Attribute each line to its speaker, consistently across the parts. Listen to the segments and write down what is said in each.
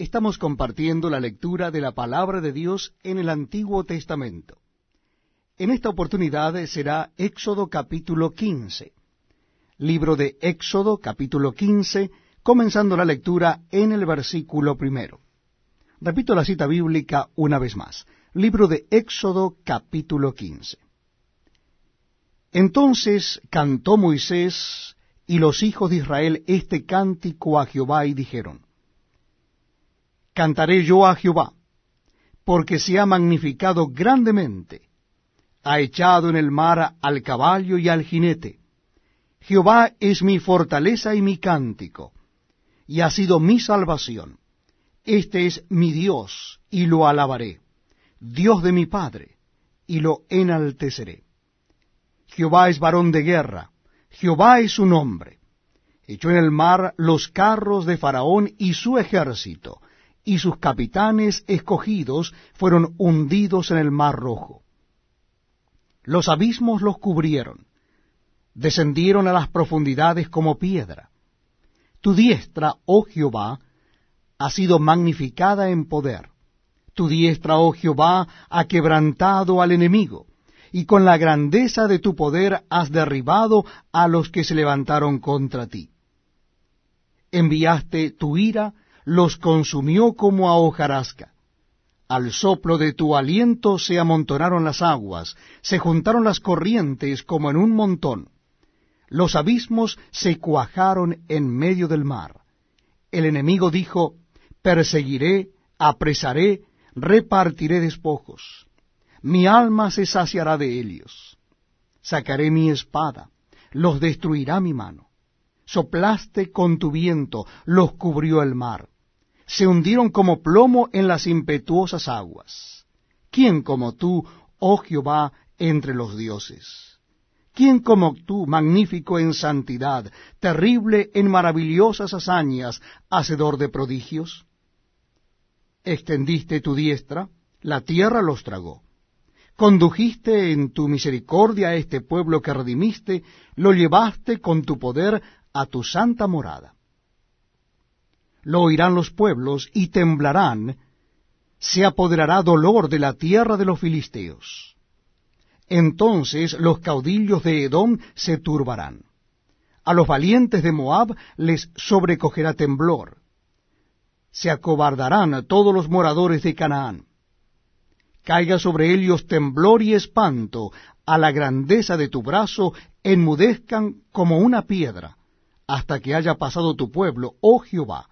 Speaker 1: Estamos compartiendo la lectura de la palabra de Dios en el Antiguo Testamento. En esta oportunidad será Éxodo capítulo 15. Libro de Éxodo capítulo 15, comenzando la lectura en el versículo primero. Repito la cita bíblica una vez más. Libro de Éxodo capítulo 15. Entonces cantó Moisés y los hijos de Israel este cántico a Jehová y dijeron, Cantaré yo a Jehová, porque se ha magnificado grandemente, ha echado en el mar al caballo y al jinete. Jehová es mi fortaleza y mi cántico, y ha sido mi salvación. Este es mi Dios, y lo alabaré, Dios de mi Padre, y lo enalteceré. Jehová es varón de guerra, Jehová es su nombre. Echó en el mar los carros de Faraón y su ejército, y sus capitanes escogidos fueron hundidos en el mar rojo. Los abismos los cubrieron, descendieron a las profundidades como piedra. Tu diestra, oh Jehová, ha sido magnificada en poder. Tu diestra, oh Jehová, ha quebrantado al enemigo, y con la grandeza de tu poder has derribado a los que se levantaron contra ti. Enviaste tu ira, los consumió como a hojarasca. Al soplo de tu aliento se amontonaron las aguas, se juntaron las corrientes como en un montón. Los abismos se cuajaron en medio del mar. El enemigo dijo, perseguiré, apresaré, repartiré despojos. Mi alma se saciará de ellos. Sacaré mi espada, los destruirá mi mano. Soplaste con tu viento, los cubrió el mar. Se hundieron como plomo en las impetuosas aguas. ¿Quién como tú, oh Jehová, entre los dioses? ¿Quién como tú, magnífico en santidad, terrible en maravillosas hazañas, hacedor de prodigios? extendiste tu diestra, la tierra los tragó. Condujiste en tu misericordia a este pueblo que redimiste, lo llevaste con tu poder a tu santa morada. Lo oirán los pueblos y temblarán, se apoderará dolor de la tierra de los filisteos. Entonces los caudillos de Edom se turbarán. A los valientes de Moab les sobrecogerá temblor se acobardarán todos los moradores de Canaán. Caiga sobre ellos temblor y espanto, a la grandeza de tu brazo enmudezcan como una piedra, hasta que haya pasado tu pueblo, oh Jehová,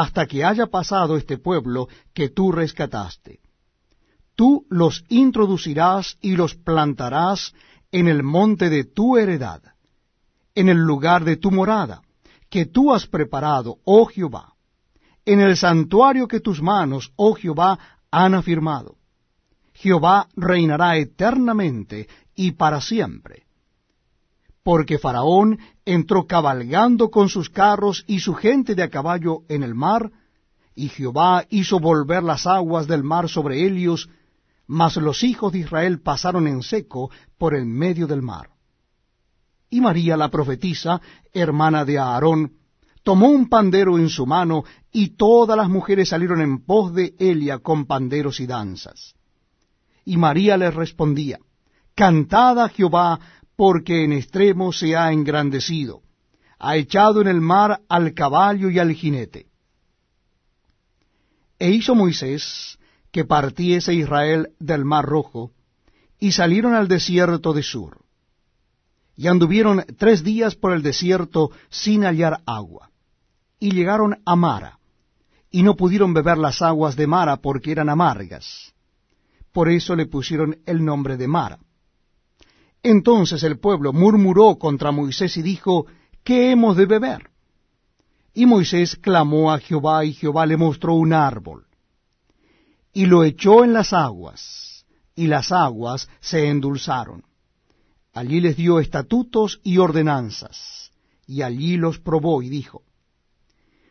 Speaker 1: hasta que haya pasado este pueblo que tú rescataste. Tú los introducirás y los plantarás en el monte de tu heredad, en el lugar de tu morada, que tú has preparado, oh Jehová en el santuario que tus manos, oh Jehová, han afirmado. Jehová reinará eternamente y para siempre. Porque Faraón entró cabalgando con sus carros y su gente de a caballo en el mar, y Jehová hizo volver las aguas del mar sobre ellos, mas los hijos de Israel pasaron en seco por el medio del mar. Y María la profetisa, hermana de Aarón, tomó un pandero en su mano, y todas las mujeres salieron en pos de Elia con panderos y danzas. Y María les respondía, Cantad a Jehová, porque en extremo se ha engrandecido, ha echado en el mar al caballo y al jinete. E hizo Moisés que partiese Israel del mar rojo, y salieron al desierto de Sur. Y anduvieron tres días por el desierto sin hallar agua y llegaron a Mara, y no pudieron beber las aguas de Mara porque eran amargas. Por eso le pusieron el nombre de Mara. Entonces el pueblo murmuró contra Moisés y dijo, ¿qué hemos de beber? Y Moisés clamó a Jehová, y Jehová le mostró un árbol, y lo echó en las aguas, y las aguas se endulzaron. Allí les dio estatutos y ordenanzas, y allí los probó y dijo,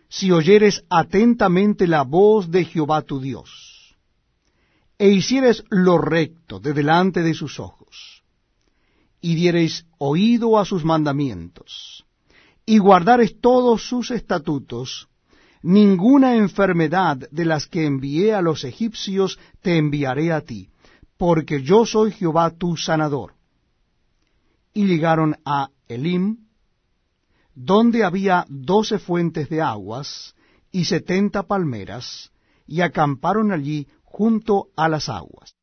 Speaker 1: si oyeres atentamente la voz de Jehová tu Dios, e hicieres lo recto de delante de sus ojos, y diereis oído a sus mandamientos, y guardares todos sus estatutos, ninguna enfermedad de las que envié a los egipcios te enviaré a ti, porque yo soy Jehová tu sanador. Y llegaron a Elim, donde había doce fuentes de aguas y setenta palmeras, y acamparon allí junto a las aguas.